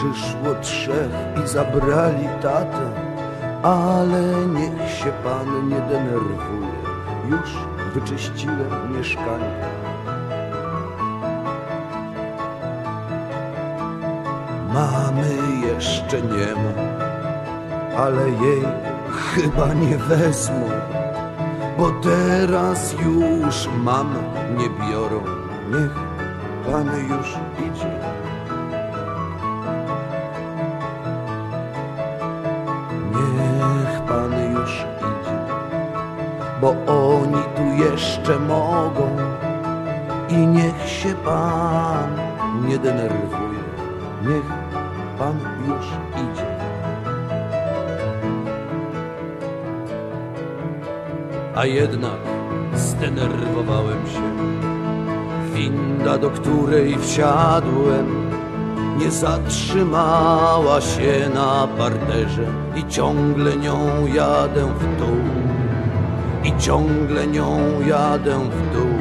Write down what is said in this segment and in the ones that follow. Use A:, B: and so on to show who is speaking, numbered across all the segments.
A: przyszło trzech i zabrali tatę, ale niech się pan nie denerwuje, już wyczyściłem mieszkanie. Mamy jeszcze nie ma, ale jej chyba nie wezmą, bo teraz już mam nie biorą. Niech pan już idzie. Bo oni tu jeszcze mogą i niech się pan nie denerwuje. Niech pan już idzie. A jednak zdenerwowałem się. Winda, do której wsiadłem, nie zatrzymała się na parterze i ciągle nią jadę w dół. I ciągle nią jadę w dół.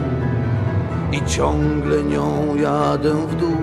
A: I ciągle nią jadę w dół.